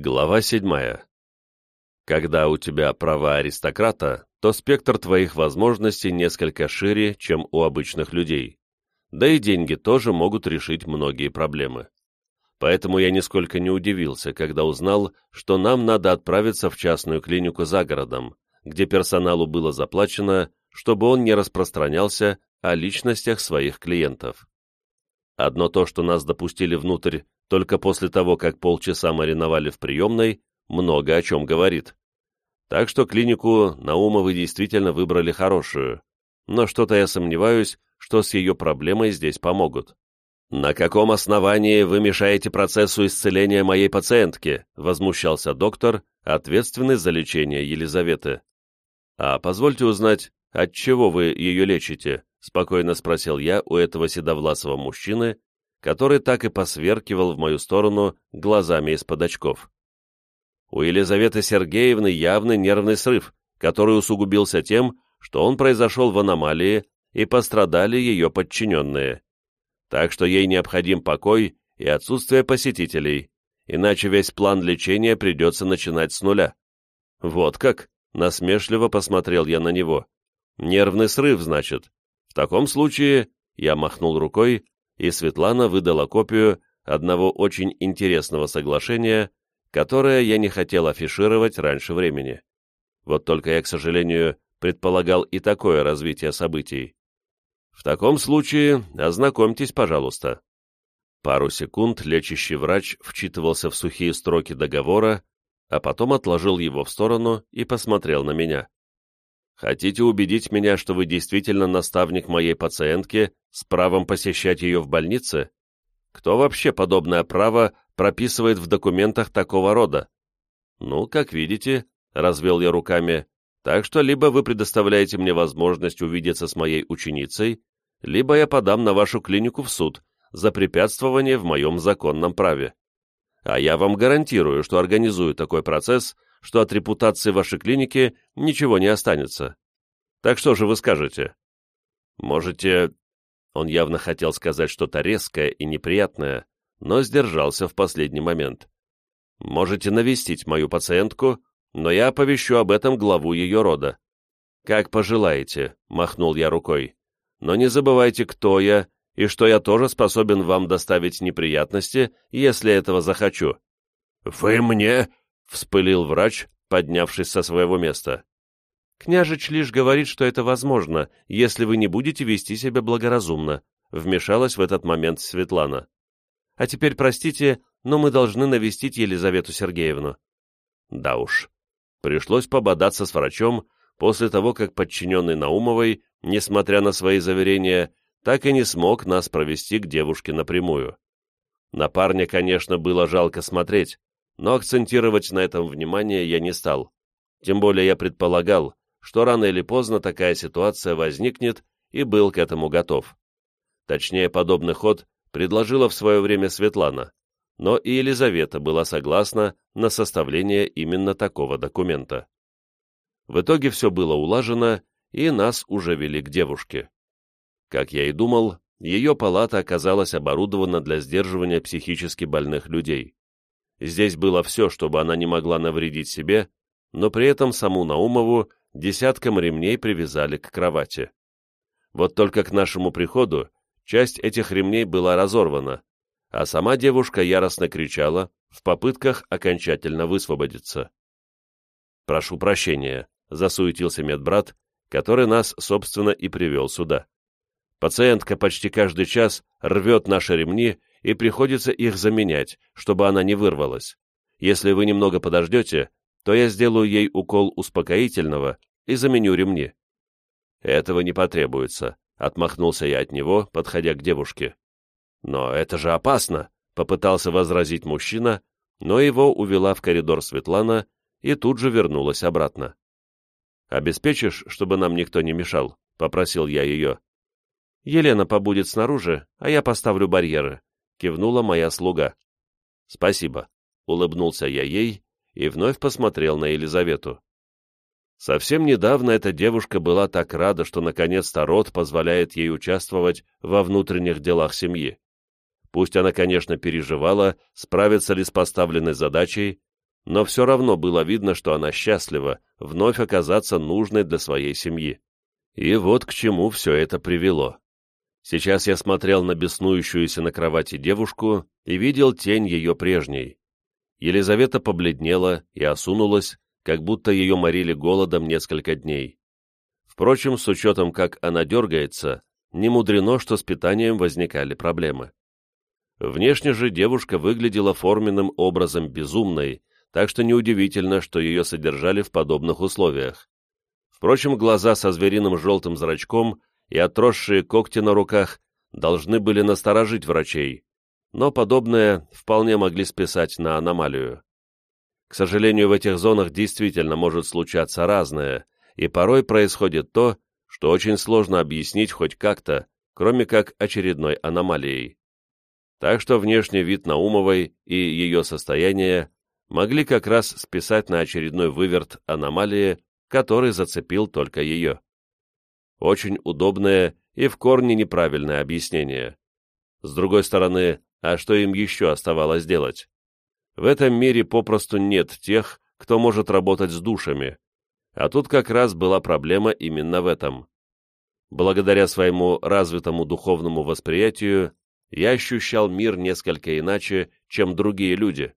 Глава седьмая. Когда у тебя права аристократа, то спектр твоих возможностей несколько шире, чем у обычных людей. Да и деньги тоже могут решить многие проблемы. Поэтому я нисколько не удивился, когда узнал, что нам надо отправиться в частную клинику за городом, где персоналу было заплачено, чтобы он не распространялся о личностях своих клиентов. Одно то, что нас допустили внутрь только после того, как полчаса мариновали в приемной, много о чем говорит. Так что клинику Наумовы действительно выбрали хорошую, но что-то я сомневаюсь, что с ее проблемой здесь помогут. «На каком основании вы мешаете процессу исцеления моей пациентки?» — возмущался доктор, ответственный за лечение Елизаветы. «А позвольте узнать, от чего вы ее лечите?» — спокойно спросил я у этого седовласого мужчины, который так и посверкивал в мою сторону глазами из-под очков. У Елизаветы Сергеевны явный нервный срыв, который усугубился тем, что он произошел в аномалии и пострадали ее подчиненные. Так что ей необходим покой и отсутствие посетителей, иначе весь план лечения придется начинать с нуля. Вот как? Насмешливо посмотрел я на него. Нервный срыв, значит. В таком случае я махнул рукой и Светлана выдала копию одного очень интересного соглашения, которое я не хотел афишировать раньше времени. Вот только я, к сожалению, предполагал и такое развитие событий. В таком случае ознакомьтесь, пожалуйста. Пару секунд лечащий врач вчитывался в сухие строки договора, а потом отложил его в сторону и посмотрел на меня. Хотите убедить меня, что вы действительно наставник моей пациентки с правом посещать ее в больнице? Кто вообще подобное право прописывает в документах такого рода? Ну, как видите, развел я руками, так что либо вы предоставляете мне возможность увидеться с моей ученицей, либо я подам на вашу клинику в суд за препятствование в моем законном праве. А я вам гарантирую, что организую такой процесс – что от репутации вашей клиники ничего не останется. Так что же вы скажете? Можете... Он явно хотел сказать что-то резкое и неприятное, но сдержался в последний момент. Можете навестить мою пациентку, но я оповещу об этом главу ее рода. Как пожелаете, махнул я рукой. Но не забывайте, кто я, и что я тоже способен вам доставить неприятности, если этого захочу. «Вы мне — вспылил врач, поднявшись со своего места. «Княжич лишь говорит, что это возможно, если вы не будете вести себя благоразумно», — вмешалась в этот момент Светлана. «А теперь, простите, но мы должны навестить Елизавету Сергеевну». Да уж, пришлось пободаться с врачом после того, как подчиненный Наумовой, несмотря на свои заверения, так и не смог нас провести к девушке напрямую. На парня, конечно, было жалко смотреть, но акцентировать на этом внимание я не стал. Тем более я предполагал, что рано или поздно такая ситуация возникнет и был к этому готов. Точнее, подобный ход предложила в свое время Светлана, но и Елизавета была согласна на составление именно такого документа. В итоге все было улажено, и нас уже вели к девушке. Как я и думал, ее палата оказалась оборудована для сдерживания психически больных людей. Здесь было все, чтобы она не могла навредить себе, но при этом саму Наумову десятком ремней привязали к кровати. Вот только к нашему приходу часть этих ремней была разорвана, а сама девушка яростно кричала в попытках окончательно высвободиться. «Прошу прощения», — засуетился медбрат, который нас, собственно, и привел сюда. Пациентка почти каждый час рвет наши ремни и приходится их заменять, чтобы она не вырвалась. Если вы немного подождете, то я сделаю ей укол успокоительного и заменю ремни». «Этого не потребуется», — отмахнулся я от него, подходя к девушке. «Но это же опасно», — попытался возразить мужчина, но его увела в коридор Светлана и тут же вернулась обратно. «Обеспечишь, чтобы нам никто не мешал?» — попросил я ее. «Елена побудет снаружи, а я поставлю барьеры», кивнула моя слуга. «Спасибо», — улыбнулся я ей и вновь посмотрел на Елизавету. Совсем недавно эта девушка была так рада, что наконец-то род позволяет ей участвовать во внутренних делах семьи. Пусть она, конечно, переживала, справится ли с поставленной задачей, но все равно было видно, что она счастлива вновь оказаться нужной для своей семьи. И вот к чему все это привело. Сейчас я смотрел на беснующуюся на кровати девушку и видел тень ее прежней. Елизавета побледнела и осунулась, как будто ее морили голодом несколько дней. Впрочем, с учетом, как она дергается, не мудрено, что с питанием возникали проблемы. Внешне же девушка выглядела форменным образом безумной, так что неудивительно, что ее содержали в подобных условиях. Впрочем, глаза со звериным желтым зрачком и отросшие когти на руках должны были насторожить врачей, но подобное вполне могли списать на аномалию. К сожалению, в этих зонах действительно может случаться разное, и порой происходит то, что очень сложно объяснить хоть как-то, кроме как очередной аномалией. Так что внешний вид Наумовой и ее состояние могли как раз списать на очередной выверт аномалии, который зацепил только ее. Очень удобное и в корне неправильное объяснение. С другой стороны, а что им еще оставалось делать? В этом мире попросту нет тех, кто может работать с душами, а тут как раз была проблема именно в этом. Благодаря своему развитому духовному восприятию я ощущал мир несколько иначе, чем другие люди.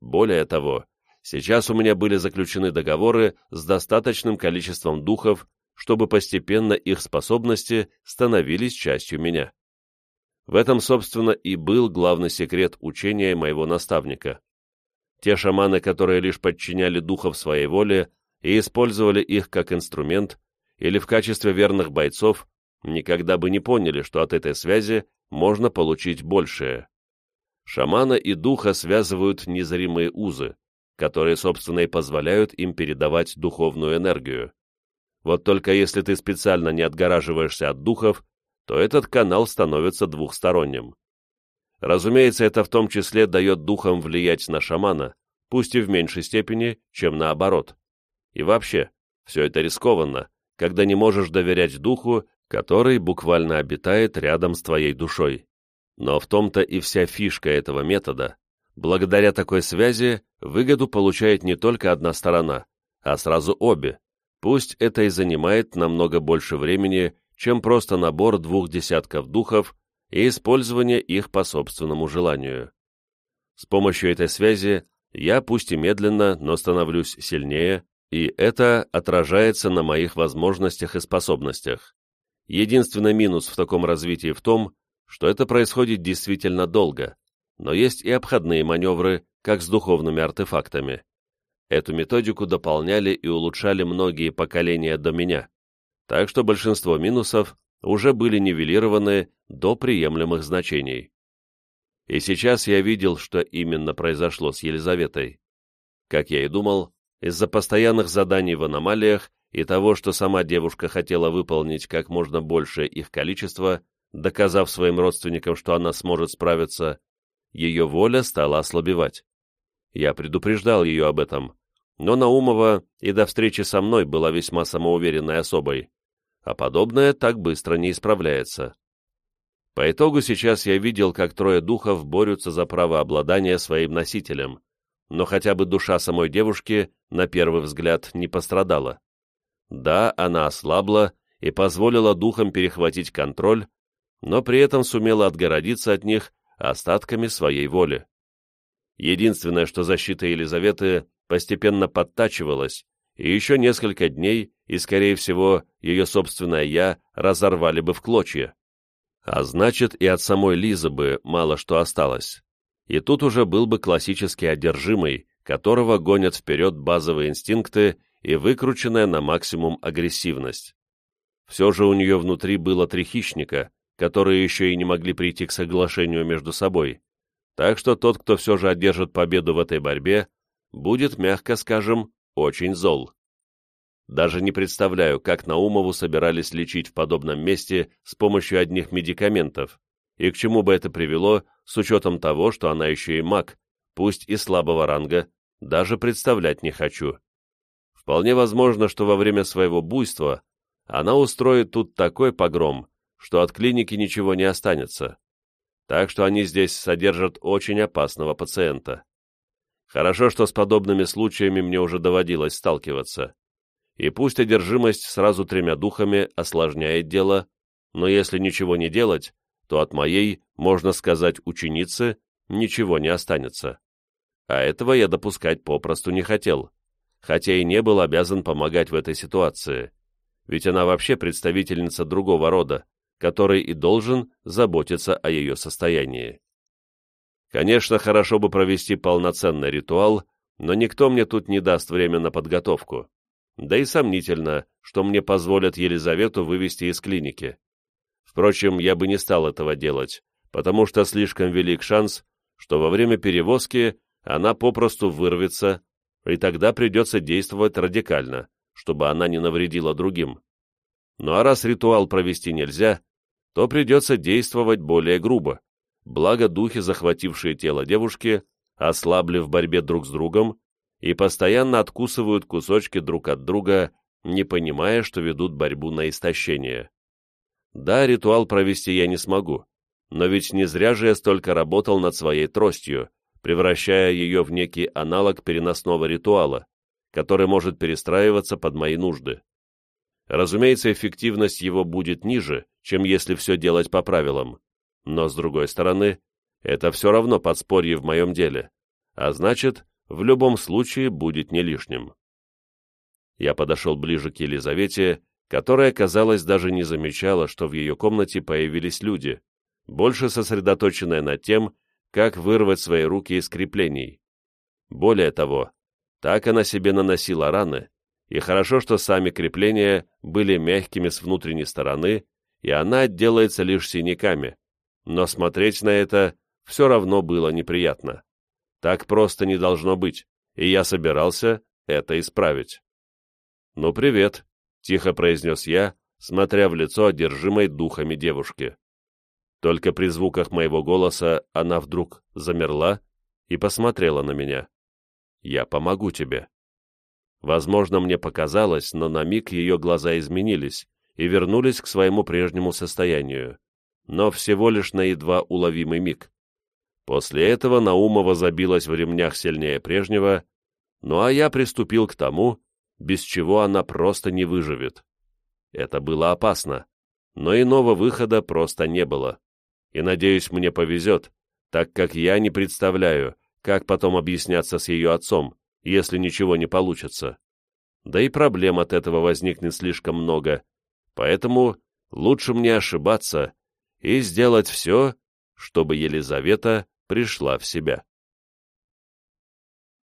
Более того, сейчас у меня были заключены договоры с достаточным количеством духов, чтобы постепенно их способности становились частью меня. В этом, собственно, и был главный секрет учения моего наставника. Те шаманы, которые лишь подчиняли духов своей воле и использовали их как инструмент или в качестве верных бойцов, никогда бы не поняли, что от этой связи можно получить большее. Шамана и духа связывают незримые узы, которые, собственно, и позволяют им передавать духовную энергию. Вот только если ты специально не отгораживаешься от духов, то этот канал становится двухсторонним. Разумеется, это в том числе дает духам влиять на шамана, пусть и в меньшей степени, чем наоборот. И вообще, все это рискованно, когда не можешь доверять духу, который буквально обитает рядом с твоей душой. Но в том-то и вся фишка этого метода. Благодаря такой связи выгоду получает не только одна сторона, а сразу обе, Пусть это и занимает намного больше времени, чем просто набор двух десятков духов и использование их по собственному желанию. С помощью этой связи я, пусть и медленно, но становлюсь сильнее, и это отражается на моих возможностях и способностях. Единственный минус в таком развитии в том, что это происходит действительно долго, но есть и обходные маневры, как с духовными артефактами. Эту методику дополняли и улучшали многие поколения до меня, так что большинство минусов уже были нивелированы до приемлемых значений. И сейчас я видел, что именно произошло с Елизаветой. Как я и думал, из-за постоянных заданий в аномалиях и того, что сама девушка хотела выполнить как можно большее их количество, доказав своим родственникам, что она сможет справиться, ее воля стала ослабевать. Я предупреждал ее об этом, но Наумова и до встречи со мной была весьма самоуверенной особой, а подобное так быстро не исправляется. По итогу сейчас я видел, как трое духов борются за право обладания своим носителем, но хотя бы душа самой девушки, на первый взгляд, не пострадала. Да, она ослабла и позволила духам перехватить контроль, но при этом сумела отгородиться от них остатками своей воли. Единственное, что защита Елизаветы постепенно подтачивалась, и еще несколько дней, и, скорее всего, ее собственное «я» разорвали бы в клочья. А значит, и от самой Лизы бы мало что осталось. И тут уже был бы классический одержимый, которого гонят вперед базовые инстинкты и выкрученная на максимум агрессивность. Все же у нее внутри было три хищника, которые еще и не могли прийти к соглашению между собой. Так что тот, кто все же одержит победу в этой борьбе, будет, мягко скажем, очень зол. Даже не представляю, как Наумову собирались лечить в подобном месте с помощью одних медикаментов, и к чему бы это привело, с учетом того, что она еще и маг, пусть и слабого ранга, даже представлять не хочу. Вполне возможно, что во время своего буйства она устроит тут такой погром, что от клиники ничего не останется. Так что они здесь содержат очень опасного пациента. Хорошо, что с подобными случаями мне уже доводилось сталкиваться. И пусть одержимость сразу тремя духами осложняет дело, но если ничего не делать, то от моей, можно сказать, ученицы ничего не останется. А этого я допускать попросту не хотел, хотя и не был обязан помогать в этой ситуации, ведь она вообще представительница другого рода, который и должен заботиться о ее состоянии. Конечно, хорошо бы провести полноценный ритуал, но никто мне тут не даст время на подготовку. Да и сомнительно, что мне позволят Елизавету вывести из клиники. Впрочем, я бы не стал этого делать, потому что слишком велик шанс, что во время перевозки она попросту вырвется, и тогда придется действовать радикально, чтобы она не навредила другим. Ну а раз ритуал провести нельзя, то придется действовать более грубо, благо духи, захватившие тело девушки, ослабли в борьбе друг с другом и постоянно откусывают кусочки друг от друга, не понимая, что ведут борьбу на истощение. Да, ритуал провести я не смогу, но ведь не зря же я столько работал над своей тростью, превращая ее в некий аналог переносного ритуала, который может перестраиваться под мои нужды. Разумеется, эффективность его будет ниже, чем если все делать по правилам, но, с другой стороны, это все равно подспорье в моем деле, а значит, в любом случае будет не лишним. Я подошел ближе к Елизавете которая, казалось, даже не замечала, что в ее комнате появились люди, больше сосредоточенная над тем, как вырвать свои руки из креплений. Более того, так она себе наносила раны, и хорошо, что сами крепления были мягкими с внутренней стороны, и она отделается лишь синяками, но смотреть на это все равно было неприятно. Так просто не должно быть, и я собирался это исправить. «Ну, привет», — тихо произнес я, смотря в лицо одержимой духами девушки. Только при звуках моего голоса она вдруг замерла и посмотрела на меня. «Я помогу тебе». Возможно, мне показалось, но на миг ее глаза изменились и вернулись к своему прежнему состоянию, но всего лишь на едва уловимый миг. После этого Наумова забилась в ремнях сильнее прежнего, ну а я приступил к тому, без чего она просто не выживет. Это было опасно, но иного выхода просто не было. И, надеюсь, мне повезет, так как я не представляю, как потом объясняться с ее отцом, если ничего не получится. Да и проблем от этого возникнет слишком много, поэтому лучше мне ошибаться и сделать все, чтобы Елизавета пришла в себя.